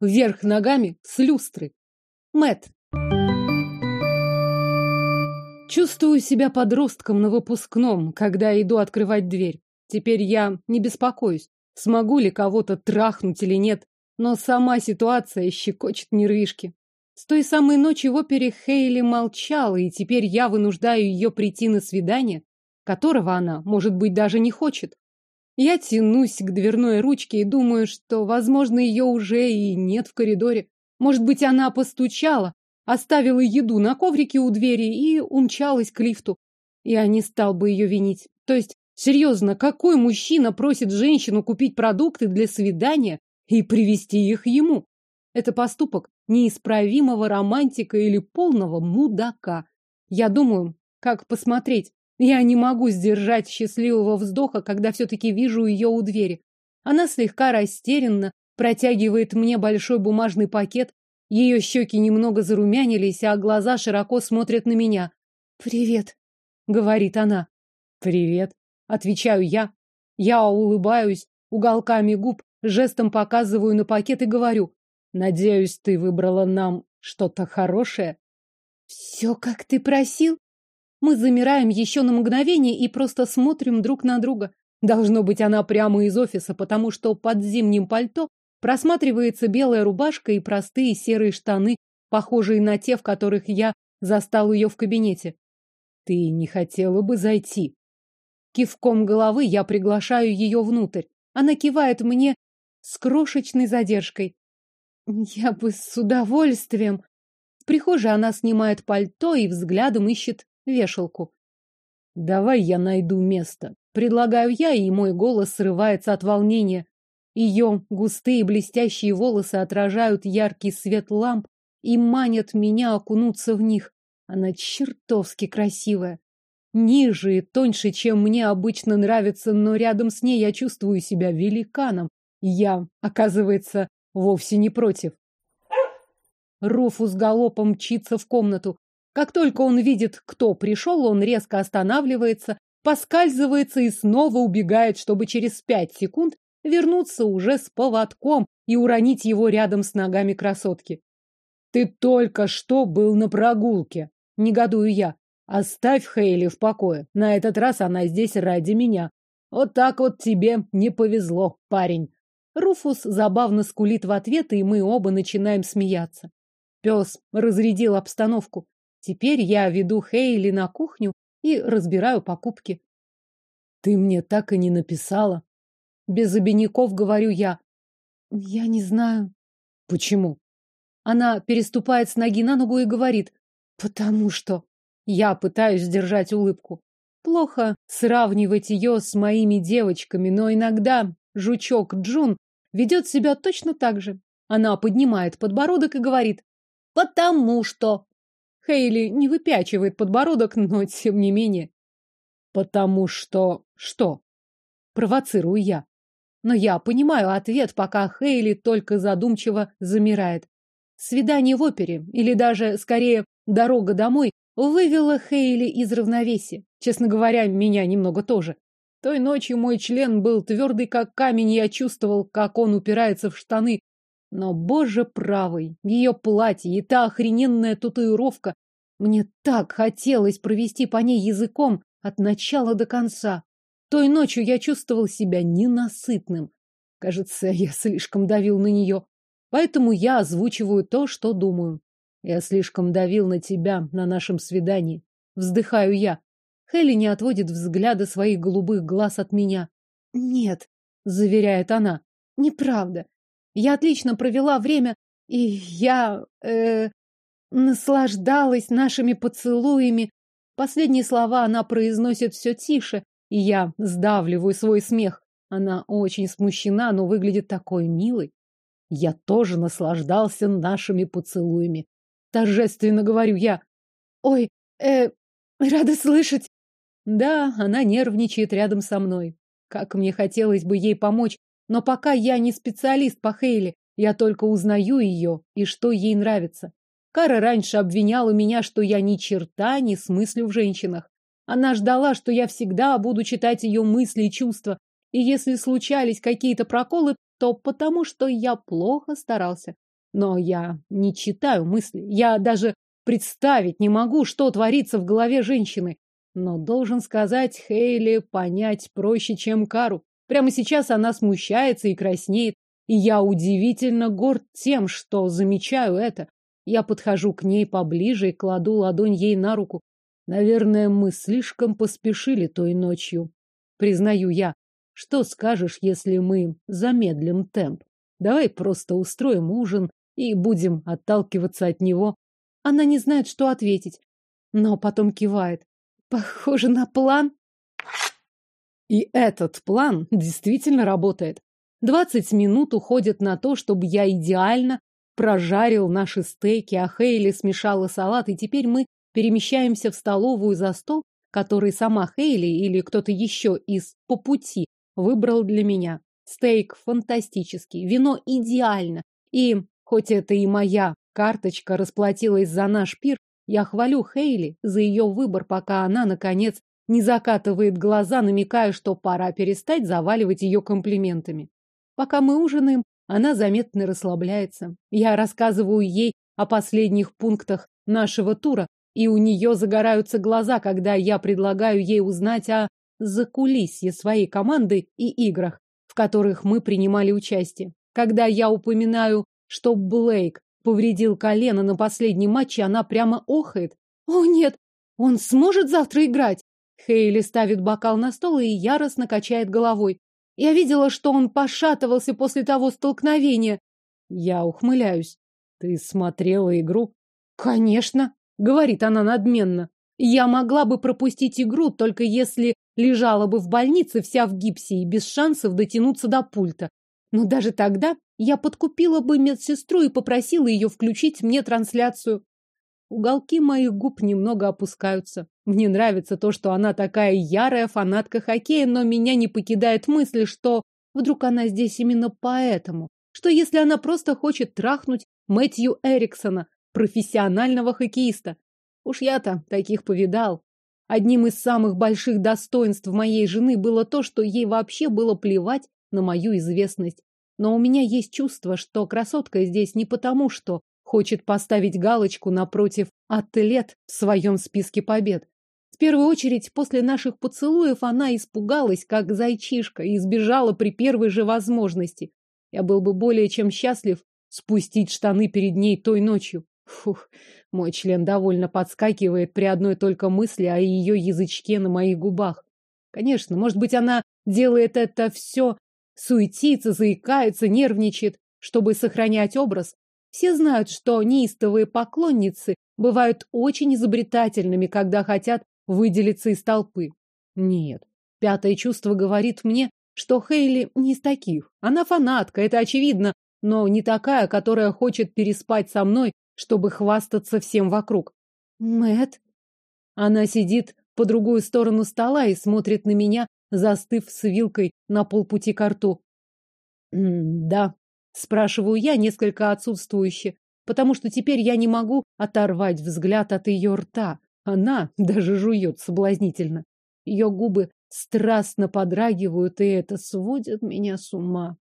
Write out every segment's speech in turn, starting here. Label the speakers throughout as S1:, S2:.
S1: вверх ногами с люстры. Мэт. Чувствую себя подростком на выпускном, когда иду открывать дверь. Теперь я не беспокоюсь, смогу ли кого-то трахнуть или нет, но сама ситуация щекочет нервишки. С той самой ночи в опере Хейли молчала, и теперь я вынуждаю ее прийти на свидание, которого она, может быть, даже не хочет. Я тянусь к дверной ручке и думаю, что, возможно, ее уже и нет в коридоре. Может быть, она постучала, оставила еду на коврике у двери и умчалась к лифту. Я не стал бы ее винить. То есть, серьезно, какой мужчина просит женщину купить продукты для свидания и привезти их ему? Это поступок неисправимого романтика или полного мудака. Я думаю, как посмотреть. Я не могу сдержать счастливого вздоха, когда все-таки вижу ее у двери. Она слегка растерянно протягивает мне большой бумажный пакет, ее щеки немного зарумянились, а глаза широко смотрят на меня. «Привет», — говорит она. «Привет», — отвечаю я. Я улыбаюсь, уголками губ, жестом показываю на пакет и говорю. «Надеюсь, ты выбрала нам что-то хорошее?» «Все, как ты просил». Мы замираем еще на мгновение и просто смотрим друг на друга. Должно быть, она прямо из офиса, потому что под зимним пальто Просматривается белая рубашка и простые серые штаны, похожие на те, в которых я застал ее в кабинете. Ты не хотела бы зайти? Кивком головы я приглашаю ее внутрь. Она кивает мне с крошечной задержкой. Я бы с удовольствием. В прихожей она снимает пальто и взглядом ищет вешалку. Давай я найду место. Предлагаю я, и мой голос срывается от волнения. Ее густые блестящие волосы отражают яркий свет ламп и манят меня окунуться в них. Она чертовски красивая. Ниже и тоньше, чем мне обычно нравится, но рядом с ней я чувствую себя великаном. Я, оказывается, вовсе не против. Руфус галопом мчится в комнату. Как только он видит, кто пришел, он резко останавливается, поскальзывается и снова убегает, чтобы через пять секунд вернуться уже с поводком и уронить его рядом с ногами красотки. Ты только что был на прогулке, негодую я. Оставь Хейли в покое. На этот раз она здесь ради меня. Вот так вот тебе не повезло, парень. Руфус забавно скулит в ответ, и мы оба начинаем смеяться. Пес разрядил обстановку. Теперь я веду Хейли на кухню и разбираю покупки. Ты мне так и не написала. Без обиняков говорю я. Я не знаю. Почему? Она переступает с ноги на ногу и говорит. Потому что... Я пытаюсь сдержать улыбку. Плохо сравнивать ее с моими девочками, но иногда жучок Джун ведет себя точно так же. Она поднимает подбородок и говорит. Потому что... Хейли не выпячивает подбородок, но тем не менее. Потому что... Что? Провоцирую я. Но я понимаю ответ, пока Хейли только задумчиво замирает. Свидание в опере, или даже, скорее, дорога домой, вывела Хейли из равновесия. Честно говоря, меня немного тоже. Той ночью мой член был твердый, как камень, и я чувствовал, как он упирается в штаны. Но, боже правый, ее платье и та охрененная татуировка. Мне так хотелось провести по ней языком от начала до конца. Той ночью я чувствовал себя ненасытным. Кажется, я слишком давил на нее. Поэтому я озвучиваю то, что думаю. Я слишком давил на тебя на нашем свидании. Вздыхаю я. Хелли не отводит взгляда своих голубых глаз от меня. Нет, заверяет она. Неправда. Я отлично провела время, и я э, наслаждалась нашими поцелуями. Последние слова она произносит все тише, и я сдавливаю свой смех. Она очень смущена, но выглядит такой милой. Я тоже наслаждался нашими поцелуями. Торжественно говорю я. Ой, э, рада слышать. Да, она нервничает рядом со мной. Как мне хотелось бы ей помочь, но пока я не специалист по Хейли, я только узнаю ее и что ей нравится. Кара раньше обвиняла меня, что я ни черта не смыслю в женщинах. Она ждала, что я всегда буду читать ее мысли и чувства, и если случались какие-то проколы, то потому, что я плохо старался. Но я не читаю мысли. Я даже представить не могу, что творится в голове женщины. Но должен сказать, Хейли понять проще, чем Кару. Прямо сейчас она смущается и краснеет. И я удивительно горд тем, что замечаю это. Я подхожу к ней поближе и кладу ладонь ей на руку. Наверное, мы слишком поспешили той ночью. Признаю я. Что скажешь, если мы замедлим темп? Давай просто устроим ужин и будем отталкиваться от него. Она не знает, что ответить, но потом кивает. Похоже на план. И этот план действительно работает. Двадцать минут уходят на то, чтобы я идеально прожарил наши стейки, а Хейли смешала салат, и теперь мы перемещаемся в столовую за стол, который сама Хейли или кто-то еще из по пути выбрал для меня. Стейк фантастический, вино идеально. И, хоть это и моя карточка расплатилась за наш пир, я хвалю Хейли за ее выбор, пока она, наконец, не закатывает глаза, намекая, что пора перестать заваливать ее комплиментами. Пока мы ужинаем, она заметно расслабляется. Я рассказываю ей о последних пунктах нашего тура, и у нее загораются глаза, когда я предлагаю ей узнать о закулисье своей команды и играх, в которых мы принимали участие. Когда я упоминаю, что Блейк повредил колено на последнем матче, она прямо охает. «О, нет! Он сможет завтра играть?» Хейли ставит бокал на стол и яростно качает головой. Я видела, что он пошатывался после того столкновения. Я ухмыляюсь. Ты смотрела игру? Конечно, говорит она надменно. Я могла бы пропустить игру, только если лежала бы в больнице вся в гипсе и без шансов дотянуться до пульта. Но даже тогда я подкупила бы медсестру и попросила ее включить мне трансляцию. Уголки моих губ немного опускаются. Мне нравится то, что она такая ярая фанатка хоккея, но меня не покидает мысль, что вдруг она здесь именно поэтому. Что если она просто хочет трахнуть Мэтью Эриксона, профессионального хоккеиста? Уж я-то таких повидал. Одним из самых больших достоинств моей жены было то, что ей вообще было плевать на мою известность. Но у меня есть чувство, что красотка здесь не потому, что хочет поставить галочку напротив атлет в своем списке побед. В первую очередь, после наших поцелуев она испугалась, как зайчишка, и сбежала при первой же возможности. Я был бы более чем счастлив спустить штаны перед ней той ночью. Фух, мой член довольно подскакивает при одной только мысли о ее язычке на моих губах. Конечно, может быть, она делает это все, суетится, заикается, нервничает, чтобы сохранять образ. Все знают, что неистовые поклонницы бывают очень изобретательными, когда хотят выделиться из толпы. Нет, пятое чувство говорит мне, что Хейли не из таких. Она фанатка, это очевидно, но не такая, которая хочет переспать со мной чтобы хвастаться всем вокруг. Мэт. Она сидит по другую сторону стола и смотрит на меня, застыв с вилкой на полпути к рту. «Да», — спрашиваю я несколько отсутствующе, потому что теперь я не могу оторвать взгляд от ее рта. Она даже жует соблазнительно. Ее губы страстно подрагивают, и это сводит меня с ума.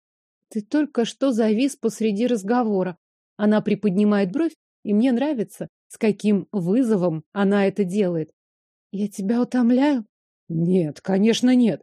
S1: Ты только что завис посреди разговора. Она приподнимает бровь и мне нравится, с каким вызовом она это делает. Я тебя утомляю? Нет, конечно, нет.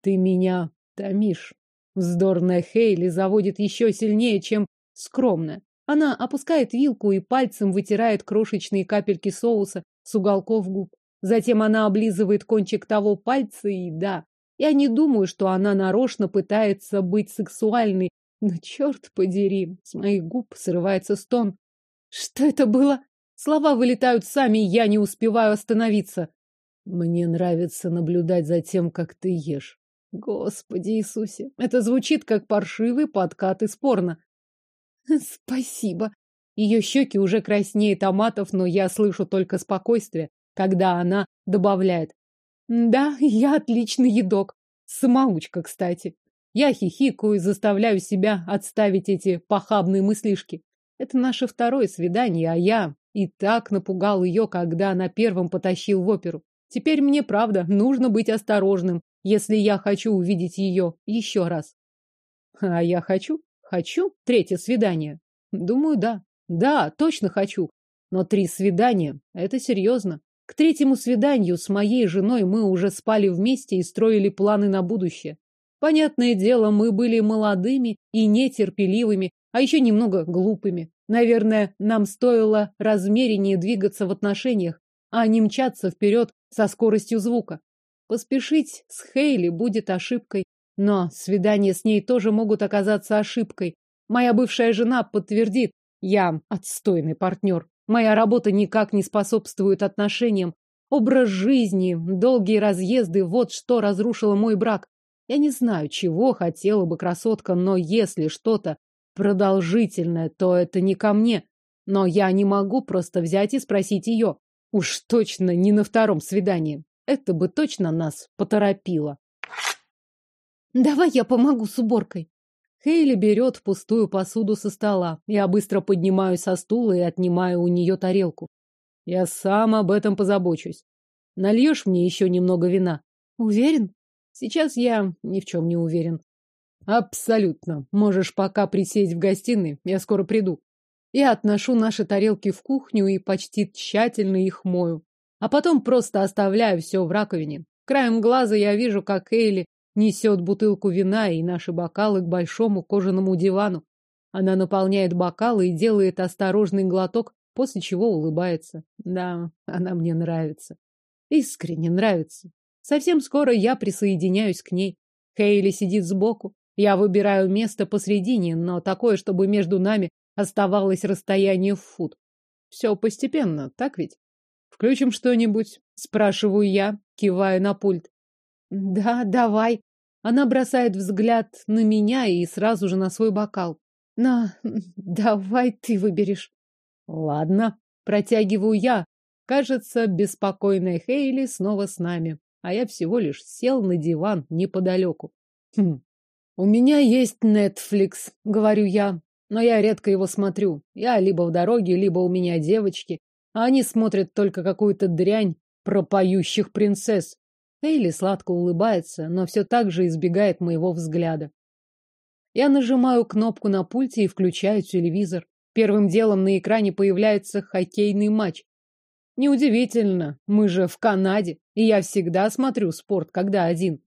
S1: Ты меня томишь. Вздорная Хейли заводит еще сильнее, чем скромная. Она опускает вилку и пальцем вытирает крошечные капельки соуса с уголков губ. Затем она облизывает кончик того пальца, и да, я не думаю, что она нарочно пытается быть сексуальной, но черт подери, с моих губ срывается стон. Что это было? Слова вылетают сами, и я не успеваю остановиться. Мне нравится наблюдать за тем, как ты ешь. Господи Иисусе, это звучит как паршивый подкат из порно. Спасибо. Ее щеки уже краснее томатов, но я слышу только спокойствие, когда она добавляет. Да, я отличный едок. Самоучка, кстати. Я хихикаю и заставляю себя отставить эти похабные мыслишки. Это наше второе свидание, а я и так напугал ее, когда на первом потащил в оперу. Теперь мне, правда, нужно быть осторожным, если я хочу увидеть ее еще раз. А я хочу, хочу третье свидание. Думаю, да. Да, точно хочу. Но три свидания – это серьезно. К третьему свиданию с моей женой мы уже спали вместе и строили планы на будущее. Понятное дело, мы были молодыми и нетерпеливыми, а еще немного глупыми. Наверное, нам стоило размереннее двигаться в отношениях, а не мчаться вперед со скоростью звука. Поспешить с Хейли будет ошибкой, но свидания с ней тоже могут оказаться ошибкой. Моя бывшая жена подтвердит, я отстойный партнер. Моя работа никак не способствует отношениям. Образ жизни, долгие разъезды – вот что разрушило мой брак. Я не знаю, чего хотела бы красотка, но если что-то продолжительное, то это не ко мне. Но я не могу просто взять и спросить ее. Уж точно не на втором свидании. Это бы точно нас поторопило. Давай я помогу с уборкой. Хейли берет пустую посуду со стола. Я быстро поднимаюсь со стула и отнимаю у нее тарелку. Я сам об этом позабочусь. Нальешь мне еще немного вина? Уверен? Сейчас я ни в чем не уверен. Абсолютно. Можешь пока присесть в гостиной, я скоро приду. Я отношу наши тарелки в кухню и почти тщательно их мою. А потом просто оставляю все в раковине. Краем глаза я вижу, как Эйли несет бутылку вина и наши бокалы к большому кожаному дивану. Она наполняет бокалы и делает осторожный глоток, после чего улыбается. Да, она мне нравится. Искренне нравится. Совсем скоро я присоединяюсь к ней. Хейли сидит сбоку. Я выбираю место посредине, но такое, чтобы между нами оставалось расстояние в фут. Все постепенно, так ведь? Включим что-нибудь? Спрашиваю я, кивая на пульт. Да, давай. Она бросает взгляд на меня и сразу же на свой бокал. На, давай ты выберешь. Ладно, протягиваю я. Кажется, беспокойная Хейли снова с нами, а я всего лишь сел на диван неподалеку. Хм. У меня есть Netflix, говорю я, но я редко его смотрю. Я либо в дороге, либо у меня девочки, а они смотрят только какую-то дрянь про поющих принцесс. Эйли сладко улыбается, но все так же избегает моего взгляда. Я нажимаю кнопку на пульте и включаю телевизор. Первым делом на экране появляется хоккейный матч. Неудивительно, мы же в Канаде, и я всегда смотрю спорт, когда один.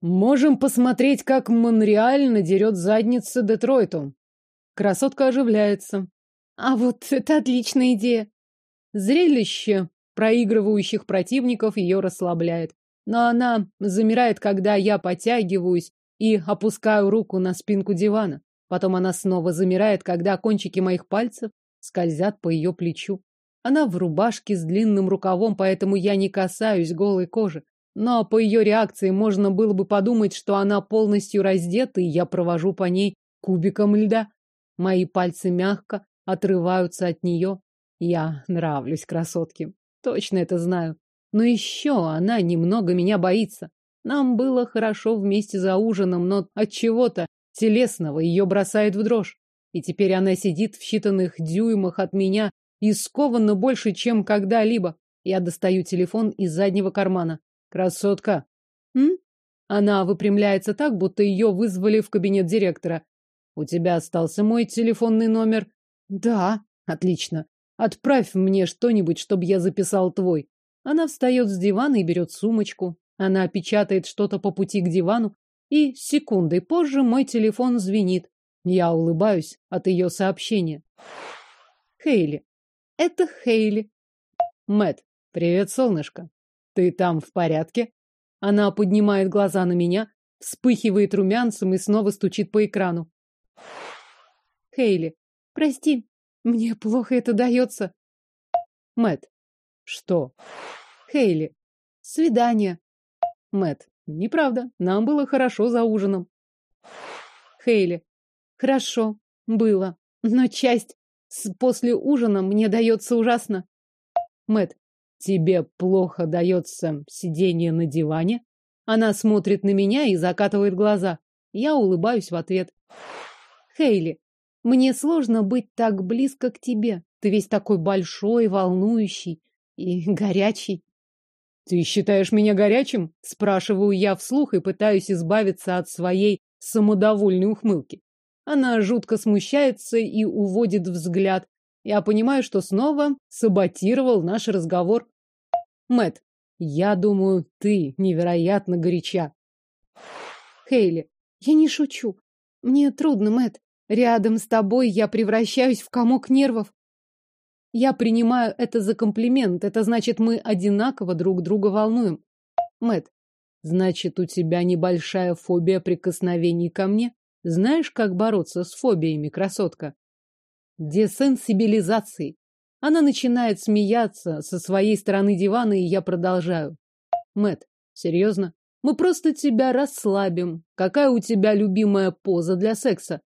S1: Можем посмотреть, как Монреаль надерет задницы Детройту. Красотка оживляется. А вот это отличная идея. Зрелище проигрывающих противников ее расслабляет но она замирает, когда я потягиваюсь и опускаю руку на спинку дивана. Потом она снова замирает, когда кончики моих пальцев скользят по ее плечу. Она в рубашке с длинным рукавом, поэтому я не касаюсь голой кожи. Но по ее реакции можно было бы подумать, что она полностью раздета, и я провожу по ней кубиком льда. Мои пальцы мягко отрываются от нее. Я нравлюсь красотке. Точно это знаю. Но еще она немного меня боится. Нам было хорошо вместе за ужином, но от чего-то телесного ее бросает в дрожь. И теперь она сидит в считанных дюймах от меня и скована больше, чем когда-либо. Я достаю телефон из заднего кармана. Красотка. М? Она выпрямляется так, будто ее вызвали в кабинет директора. У тебя остался мой телефонный номер? Да. Отлично. Отправь мне что-нибудь, чтобы я записал твой. Она встает с дивана и берет сумочку. Она печатает что-то по пути к дивану, и секундой позже мой телефон звенит. Я улыбаюсь от ее сообщения. Хейли. Это Хейли. Мэт. Привет, солнышко. Ты там в порядке? Она поднимает глаза на меня, вспыхивает румянцем и снова стучит по экрану. Хейли. Прости, мне плохо это дается. Мэт. Что? Хейли. Свидание. Мэт. Неправда. Нам было хорошо за ужином. Хейли. Хорошо. Было. Но часть с после ужина мне дается ужасно. Мэт. Тебе плохо дается сидение на диване? Она смотрит на меня и закатывает глаза. Я улыбаюсь в ответ. Хейли. Мне сложно быть так близко к тебе. Ты весь такой большой, волнующий и горячий. Ты считаешь меня горячим? Спрашиваю я вслух и пытаюсь избавиться от своей самодовольной ухмылки. Она жутко смущается и уводит взгляд. Я понимаю, что снова саботировал наш разговор. Мэт, я думаю, ты невероятно горяча. Хейли, я не шучу. Мне трудно, Мэт. Рядом с тобой я превращаюсь в комок нервов. Я принимаю это за комплимент. Это значит, мы одинаково друг друга волнуем. Мэт, значит, у тебя небольшая фобия прикосновений ко мне? Знаешь, как бороться с фобиями, красотка? Десенсибилизацией. Она начинает смеяться со своей стороны дивана, и я продолжаю. Мэт, серьезно? Мы просто тебя расслабим. Какая у тебя любимая поза для секса?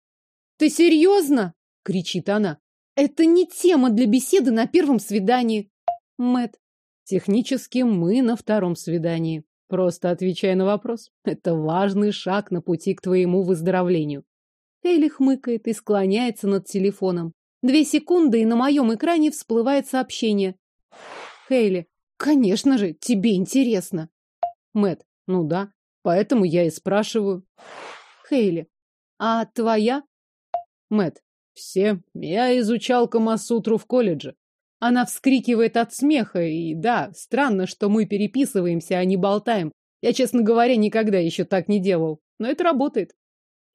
S1: Ты серьезно? кричит она. Это не тема для беседы на первом свидании. Мэт, технически мы на втором свидании. Просто отвечай на вопрос. Это важный шаг на пути к твоему выздоровлению. Эйли хмыкает и склоняется над телефоном. Две секунды, и на моем экране всплывает сообщение. Хейли, конечно же, тебе интересно. Мэт, ну да, поэтому я и спрашиваю. Хейли, а твоя? Мэт, все. Я изучал Камасутру в колледже. Она вскрикивает от смеха, и да, странно, что мы переписываемся, а не болтаем. Я, честно говоря, никогда еще так не делал. Но это работает.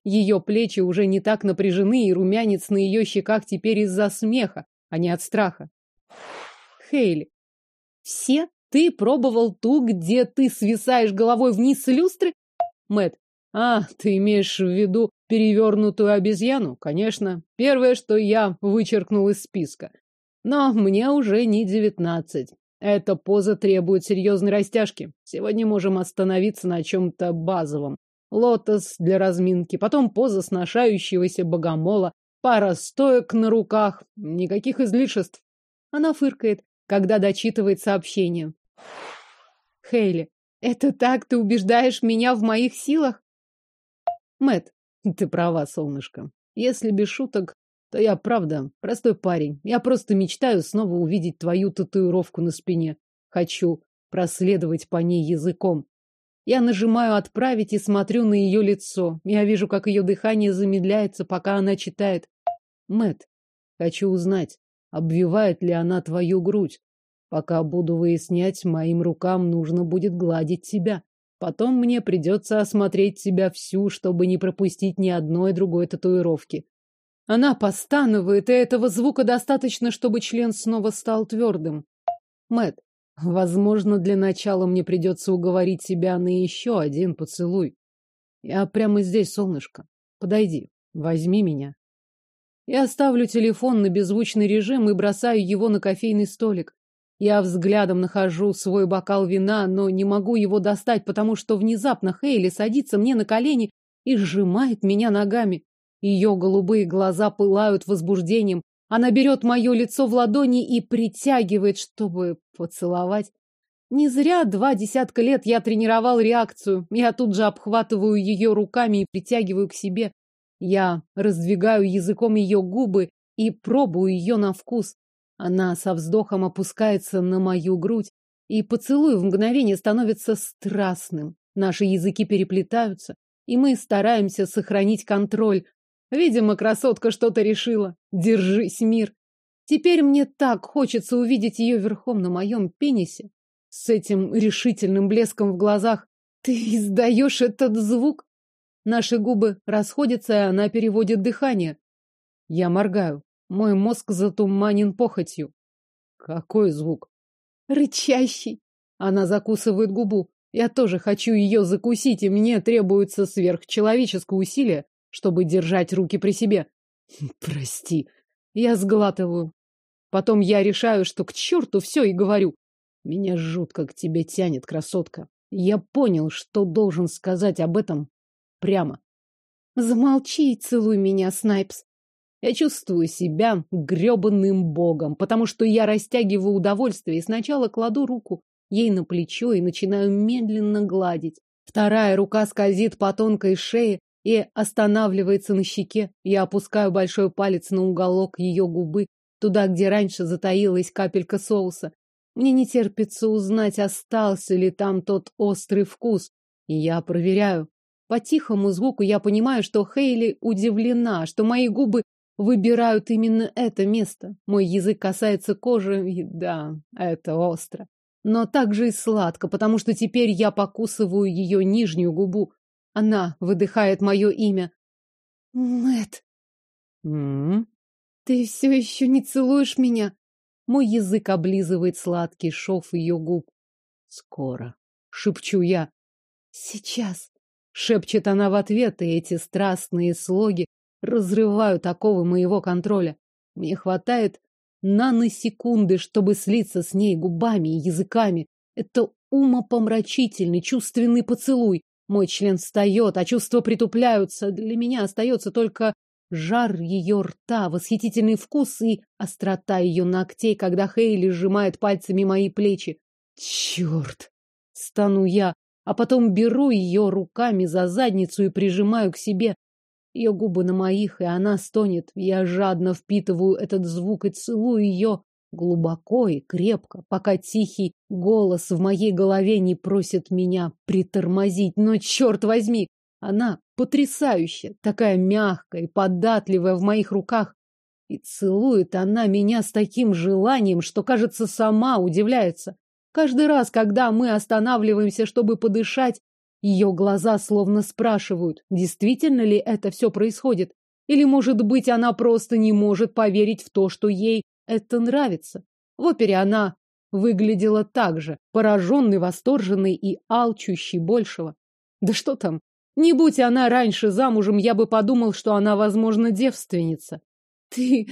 S1: Ее плечи уже не так напряжены, и румянец на ее щеках теперь из-за смеха, а не от страха. Хейли, все? Ты пробовал ту, где ты свисаешь головой вниз с люстры? Мэт, а, ты имеешь в виду перевернутую обезьяну? Конечно. Первое, что я вычеркнул из списка. Но мне уже не девятнадцать. Эта поза требует серьезной растяжки. Сегодня можем остановиться на чем-то базовом лотос для разминки, потом поза сношающегося богомола, пара стоек на руках, никаких излишеств. Она фыркает, когда дочитывает сообщение. Хейли, это так ты убеждаешь меня в моих силах? Мэт, ты права, солнышко. Если без шуток, то я правда простой парень. Я просто мечтаю снова увидеть твою татуировку на спине. Хочу проследовать по ней языком. Я нажимаю «Отправить» и смотрю на ее лицо. Я вижу, как ее дыхание замедляется, пока она читает. Мэт, хочу узнать, обвивает ли она твою грудь. Пока буду выяснять, моим рукам нужно будет гладить тебя. Потом мне придется осмотреть тебя всю, чтобы не пропустить ни одной другой татуировки. Она постанывает, и этого звука достаточно, чтобы член снова стал твердым. Мэт, Возможно, для начала мне придется уговорить себя на еще один поцелуй. Я прямо здесь, солнышко. Подойди, возьми меня. Я ставлю телефон на беззвучный режим и бросаю его на кофейный столик. Я взглядом нахожу свой бокал вина, но не могу его достать, потому что внезапно Хейли садится мне на колени и сжимает меня ногами. Ее голубые глаза пылают возбуждением, она берет мое лицо в ладони и притягивает, чтобы поцеловать. Не зря два десятка лет я тренировал реакцию. Я тут же обхватываю ее руками и притягиваю к себе. Я раздвигаю языком ее губы и пробую ее на вкус. Она со вздохом опускается на мою грудь, и поцелуй в мгновение становится страстным. Наши языки переплетаются, и мы стараемся сохранить контроль, Видимо, красотка что-то решила. Держись, мир. Теперь мне так хочется увидеть ее верхом на моем пенисе, с этим решительным блеском в глазах. Ты издаешь этот звук? Наши губы расходятся, и она переводит дыхание. Я моргаю. Мой мозг затуманен похотью. Какой звук? Рычащий. Она закусывает губу. Я тоже хочу ее закусить, и мне требуется сверхчеловеческое усилие, чтобы держать руки при себе. Прости. Я сглатываю. Потом я решаю, что к черту все и говорю. Меня жутко к тебе тянет, красотка. Я понял, что должен сказать об этом прямо. Замолчи и целуй меня, Снайпс. Я чувствую себя грёбаным богом, потому что я растягиваю удовольствие и сначала кладу руку ей на плечо и начинаю медленно гладить. Вторая рука скользит по тонкой шее, и останавливается на щеке. Я опускаю большой палец на уголок ее губы, туда, где раньше затаилась капелька соуса. Мне не терпится узнать, остался ли там тот острый вкус. И я проверяю. По тихому звуку я понимаю, что Хейли удивлена, что мои губы выбирают именно это место. Мой язык касается кожи, и да, это остро. Но также и сладко, потому что теперь я покусываю ее нижнюю губу. Она выдыхает мое имя. Мэт.
S2: М-м.
S1: Ты все еще не целуешь меня? Мой язык облизывает сладкий шов ее губ.
S2: Скоро, шепчу я.
S1: Сейчас, шепчет она в ответ, и эти страстные слоги разрывают оковы моего контроля. Мне хватает наносекунды, чтобы слиться с ней губами и языками. Это умопомрачительный, чувственный поцелуй. Мой член встает, а чувства притупляются. Для меня остается только жар ее рта, восхитительный вкус и острота ее ногтей, когда Хейли сжимает пальцами мои плечи. Черт! Стану я, а потом беру ее руками за задницу и прижимаю к себе. Ее губы на моих, и она стонет. Я жадно впитываю этот звук и целую ее глубоко и крепко, пока тихий голос в моей голове не просит меня притормозить. Но, черт возьми, она потрясающая, такая мягкая и податливая в моих руках. И целует она меня с таким желанием, что, кажется, сама удивляется. Каждый раз, когда мы останавливаемся, чтобы подышать, ее глаза словно спрашивают, действительно ли это все происходит. Или, может быть, она просто не может поверить в то, что ей это нравится. В опере она выглядела так же, пораженной, восторженной и алчущей большего. Да что там, не будь она раньше замужем, я бы подумал, что она, возможно, девственница. Ты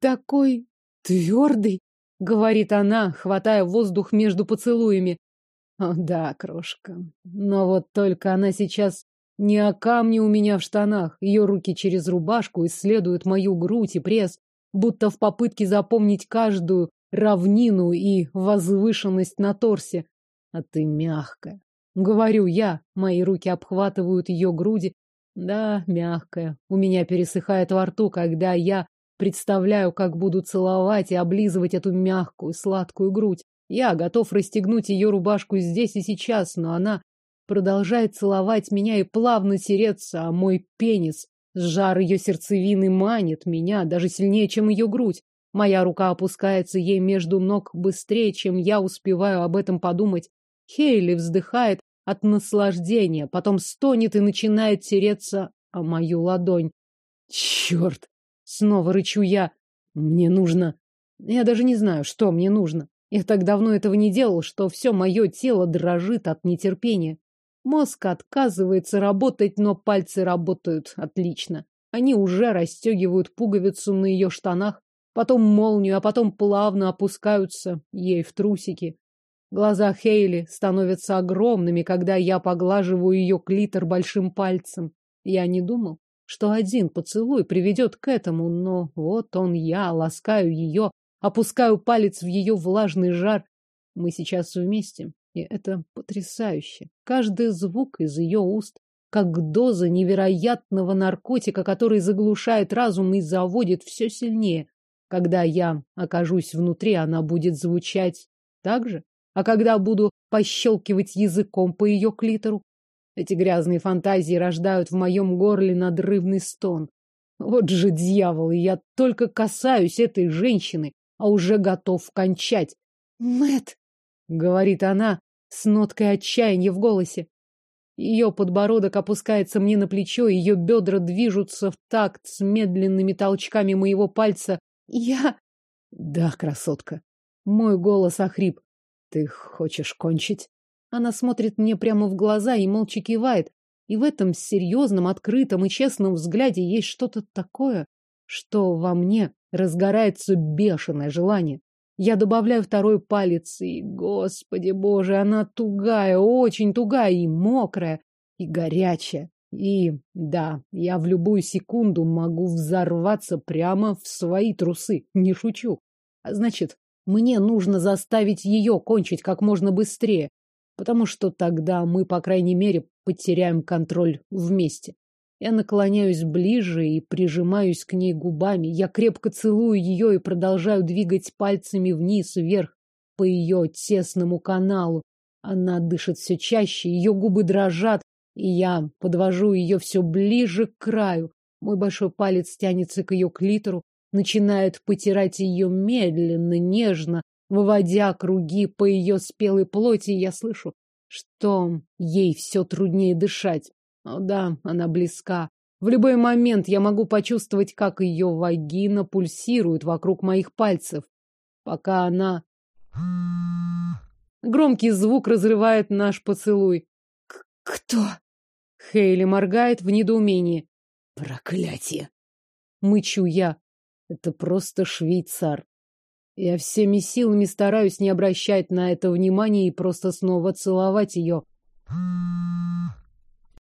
S1: такой твердый, говорит она, хватая воздух между поцелуями. О, да, крошка. Но вот только она сейчас не о камне у меня в штанах. Ее руки через рубашку исследуют мою грудь и пресс, будто в попытке запомнить каждую равнину и возвышенность на торсе. А ты мягкая, Говорю я, мои руки обхватывают ее груди. Да, мягкая. У меня пересыхает во рту, когда я представляю, как буду целовать и облизывать эту мягкую, сладкую грудь. Я готов расстегнуть ее рубашку здесь и сейчас, но она продолжает целовать меня и плавно тереться, а мой пенис, жар ее сердцевины манит меня даже сильнее, чем ее грудь. Моя рука опускается ей между ног быстрее, чем я успеваю об этом подумать. Хейли вздыхает от наслаждения, потом стонет и начинает тереться о мою ладонь. Черт! Снова рычу я. Мне нужно... Я даже не знаю, что мне нужно. Я так давно этого не делал, что все мое тело дрожит от нетерпения. Мозг отказывается работать, но пальцы работают отлично. Они уже расстегивают пуговицу на ее штанах, потом молнию, а потом плавно опускаются ей в трусики. Глаза Хейли становятся огромными, когда я поглаживаю ее клитор большим пальцем. Я не думал, что один поцелуй приведет к этому, но вот он я, ласкаю ее, опускаю палец в ее влажный жар. Мы сейчас вместе, и это потрясающе. Каждый звук из ее уст, как доза невероятного наркотика, который заглушает разум и заводит все сильнее. Когда я окажусь внутри, она будет звучать так же. А когда буду пощелкивать языком по ее клитору? Эти грязные фантазии рождают в моем горле надрывный стон. Вот же дьявол, и я только касаюсь этой женщины, а уже готов кончать. Мэт, говорит она с ноткой отчаяния в голосе. Ее подбородок опускается мне на плечо, ее бедра движутся в такт с медленными толчками моего пальца. Я... Да, красотка. Мой голос охрип. Ты хочешь кончить? Она смотрит мне прямо в глаза и молча кивает. И в этом серьезном, открытом и честном взгляде есть что-то такое, что во мне разгорается бешеное желание. Я добавляю второй палец, и, господи боже, она тугая, очень тугая и мокрая, и горячая. И, да, я в любую секунду могу взорваться прямо в свои трусы, не шучу. А значит, мне нужно заставить ее кончить как можно быстрее, потому что тогда мы, по крайней мере, потеряем контроль вместе. Я наклоняюсь ближе и прижимаюсь к ней губами. Я крепко целую ее и продолжаю двигать пальцами вниз, вверх, по ее тесному каналу. Она дышит все чаще, ее губы дрожат,
S2: И я подвожу ее все ближе к краю. Мой большой палец тянется к ее клитору, начинает потирать ее медленно, нежно, выводя круги по ее спелой плоти, я слышу, что ей все труднее дышать. О да, она близка. В любой момент я могу почувствовать, как ее вагина пульсирует вокруг моих пальцев, пока она... Громкий звук разрывает наш поцелуй.
S1: «Кто?»
S2: Хейли моргает в недоумении.
S1: «Проклятие!»
S2: Мычу я. Это просто швейцар. Я всеми силами стараюсь не обращать на это внимания и просто снова целовать ее.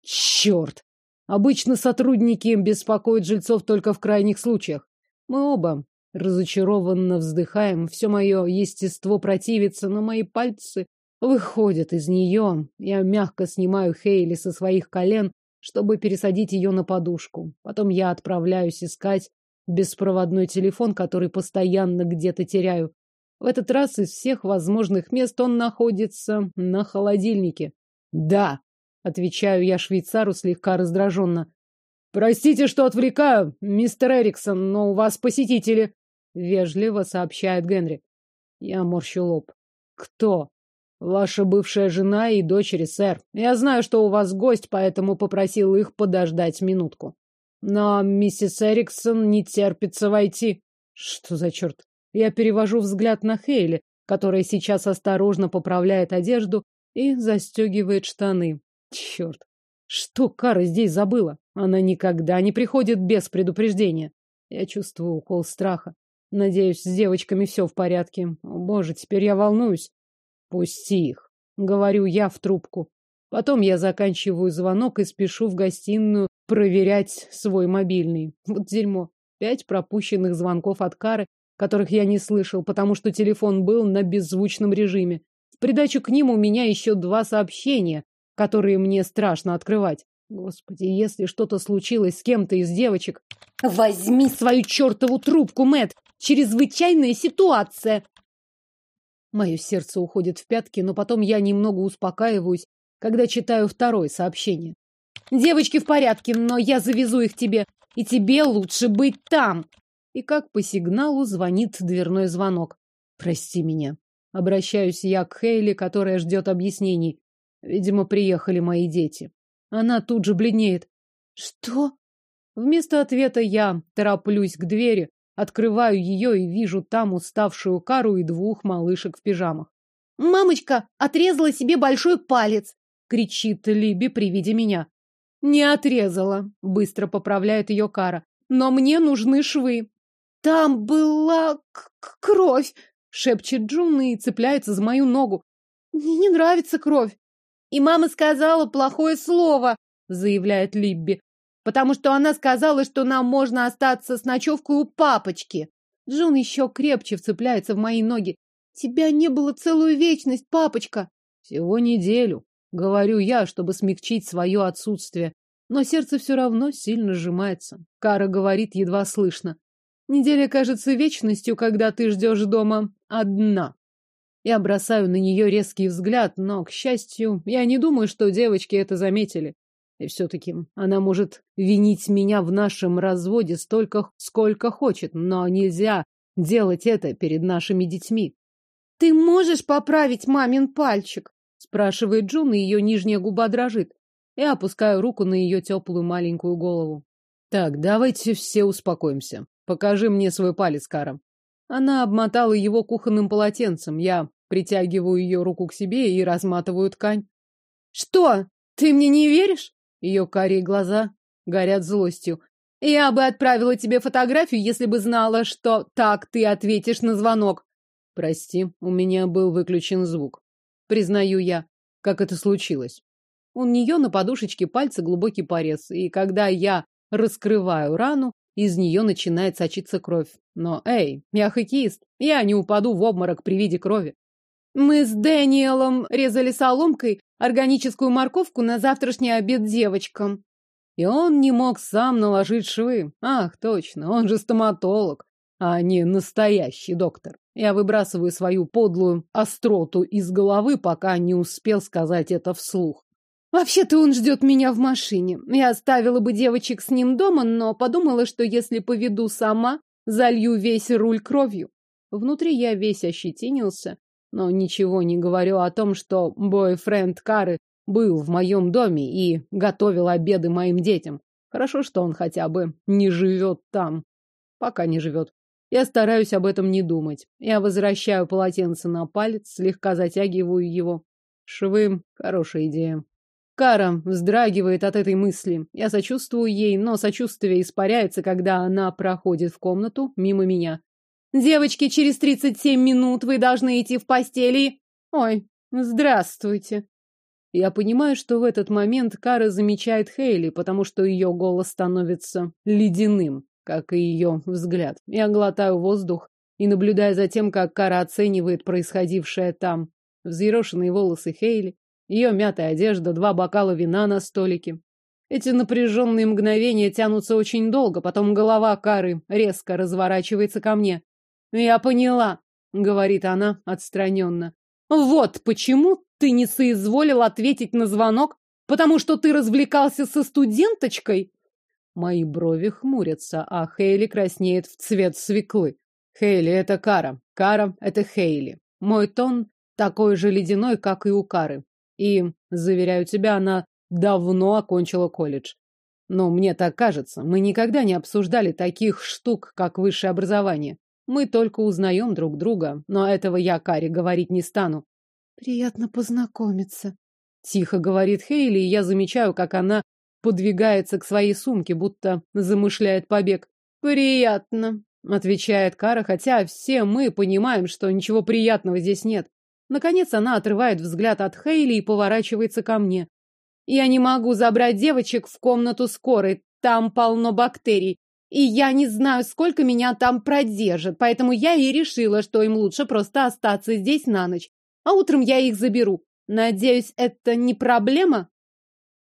S2: Черт! Обычно сотрудники беспокоят жильцов только в крайних случаях. Мы оба разочарованно вздыхаем. Все мое естество противится, но мои пальцы выходят из нее. Я мягко снимаю Хейли со своих колен, чтобы пересадить ее на подушку. Потом я отправляюсь искать беспроводной телефон, который постоянно где-то теряю. В этот раз из всех возможных мест он находится на холодильнике. Да, отвечаю я швейцару слегка раздраженно. Простите, что отвлекаю, мистер Эриксон, но у вас посетители, вежливо сообщает Генри. Я морщу лоб. Кто? Ваша бывшая жена и дочери, сэр. Я знаю, что у вас гость, поэтому попросил их подождать минутку. Но миссис Эриксон не терпится войти. Что за черт? Я перевожу взгляд на Хейли, которая сейчас осторожно поправляет одежду и застегивает штаны. Черт! Что Кара здесь забыла? Она никогда не приходит без предупреждения. Я чувствую укол страха. Надеюсь, с девочками все в порядке. О, боже, теперь я волнуюсь. Пусти их, говорю я в трубку. Потом я заканчиваю звонок и спешу в гостиную проверять свой мобильный. Вот дерьмо. Пять пропущенных звонков от Кары, которых я не слышал, потому что телефон был на беззвучном режиме. В придачу к ним у меня еще два сообщения, которые мне страшно открывать. Господи, если что-то случилось с кем-то из девочек...
S1: Возьми свою чертову трубку, Мэт! Чрезвычайная ситуация!
S2: Мое сердце уходит в пятки, но потом я немного успокаиваюсь, когда читаю второе сообщение.
S1: Девочки в порядке, но я завезу их тебе, и тебе лучше быть там.
S2: И как по сигналу звонит дверной звонок. Прости меня. Обращаюсь я к Хейли, которая ждет объяснений. Видимо, приехали мои дети. Она тут же бледнеет. Что? Вместо ответа я тороплюсь к двери, Открываю ее и вижу там уставшую Кару и двух малышек в пижамах.
S1: «Мамочка отрезала себе большой палец!»
S2: — кричит Либи при виде меня.
S1: «Не отрезала», — быстро поправляет ее Кара. «Но мне нужны швы». «Там была кровь!» — шепчет Джун и цепляется за мою ногу. «Мне не нравится кровь». «И мама сказала плохое слово», — заявляет Либби потому что она сказала, что нам можно остаться с ночевкой у папочки. Джун еще крепче вцепляется в мои ноги. Тебя не было целую вечность, папочка.
S2: Всего неделю, говорю я, чтобы смягчить свое отсутствие. Но сердце все равно сильно сжимается. Кара говорит едва слышно. Неделя кажется вечностью, когда ты ждешь дома одна. Я бросаю на нее резкий взгляд, но, к счастью, я не думаю, что девочки это заметили. И все-таки она может винить меня в нашем разводе столько, сколько хочет, но нельзя делать это перед нашими детьми.
S1: «Ты можешь поправить мамин пальчик?»
S2: спрашивает Джун, и ее нижняя губа дрожит. Я опускаю руку на ее теплую маленькую голову. Так, давайте все успокоимся. Покажи мне свой палец, Кара. Она обмотала его кухонным полотенцем. Я притягиваю ее руку к себе и разматываю ткань.
S1: Что? Ты мне не веришь?
S2: Ее карие глаза горят злостью.
S1: Я бы отправила тебе фотографию, если бы знала, что так ты ответишь на звонок.
S2: Прости, у меня был выключен звук. Признаю я, как это случилось. У нее на подушечке пальца глубокий порез, и когда я раскрываю рану, из нее начинает сочиться кровь. Но, эй, я хоккеист, я не упаду в обморок при виде крови.
S1: Мы с Дэниелом резали соломкой органическую морковку на завтрашний обед девочкам.
S2: И он не мог сам наложить швы. Ах, точно, он же стоматолог, а не настоящий доктор. Я выбрасываю свою подлую остроту из головы, пока не успел сказать это вслух.
S1: Вообще-то он ждет меня в машине. Я оставила бы девочек с ним дома, но подумала, что если поведу сама, залью весь руль кровью. Внутри я весь ощетинился, но ничего не говорю о том, что бойфренд Кары был в моем доме и готовил обеды моим детям. Хорошо, что он хотя бы не живет там. Пока не живет. Я стараюсь об этом не думать. Я возвращаю полотенце на палец, слегка затягиваю его. Швы — хорошая идея. Кара вздрагивает от этой мысли. Я сочувствую ей, но сочувствие испаряется, когда она проходит в комнату мимо меня. «Девочки, через тридцать семь минут вы должны идти в постели». «Ой, здравствуйте». Я понимаю, что в этот момент Кара замечает Хейли, потому что ее голос становится ледяным, как и ее взгляд. Я глотаю воздух и наблюдаю за тем, как Кара оценивает происходившее там. Взъерошенные волосы Хейли, ее мятая одежда, два бокала вина на столике. Эти напряженные мгновения тянутся очень долго, потом голова Кары резко разворачивается ко мне. «Я поняла», — говорит она отстраненно. «Вот почему ты не соизволил ответить на звонок, потому что ты развлекался со студенточкой?» Мои брови хмурятся, а Хейли краснеет в цвет свеклы. Хейли — это Кара, Кара — это Хейли. Мой тон такой же ледяной, как и у Кары. И, заверяю тебя, она давно окончила колледж. Но мне так кажется, мы никогда не обсуждали таких штук, как высшее образование. Мы только узнаем друг друга, но этого я Каре говорить не стану.
S2: Приятно познакомиться.
S1: Тихо говорит Хейли, и я замечаю, как она подвигается к своей сумке, будто замышляет побег. Приятно, отвечает Кара, хотя все мы понимаем, что ничего приятного здесь нет. Наконец она отрывает взгляд от Хейли и поворачивается ко мне. Я не могу забрать девочек в комнату скорой, там полно бактерий. И я не знаю, сколько меня там продержат, поэтому я и решила, что им лучше просто остаться здесь на ночь. А утром я их заберу. Надеюсь, это не проблема?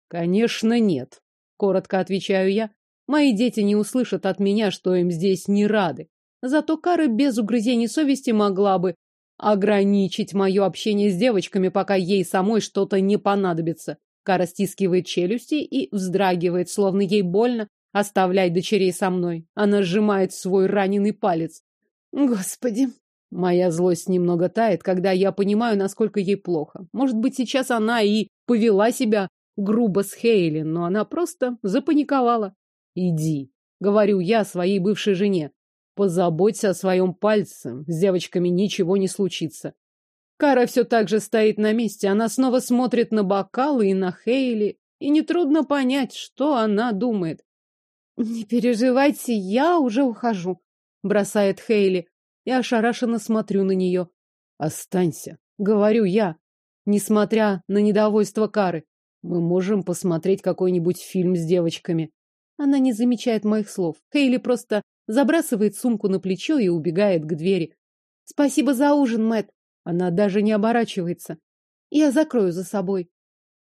S1: Конечно, нет, коротко отвечаю я. Мои дети не услышат от меня, что им здесь не рады. Зато Кара без угрызений совести могла бы ограничить мое общение с девочками, пока ей самой что-то не понадобится. Кара стискивает челюсти и вздрагивает, словно ей больно оставлять дочерей со мной. Она сжимает свой раненый палец. Господи! Моя злость немного тает, когда я понимаю, насколько ей плохо. Может быть, сейчас она и повела себя грубо с Хейли, но она просто запаниковала. Иди, говорю я своей бывшей жене. Позаботься о своем пальце, с девочками ничего не случится. Кара все так же стоит на месте, она снова смотрит на бокалы и на Хейли, и нетрудно понять, что она думает. «Не переживайте, я уже ухожу», — бросает Хейли. Я ошарашенно смотрю на нее. «Останься», — говорю я, несмотря на недовольство Кары. «Мы можем посмотреть какой-нибудь фильм с девочками». Она не замечает моих слов. Хейли просто забрасывает сумку на плечо и убегает к двери. Спасибо за ужин, Мэт. Она даже не оборачивается. Я закрою за собой.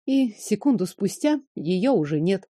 S1: И секунду спустя ее уже нет.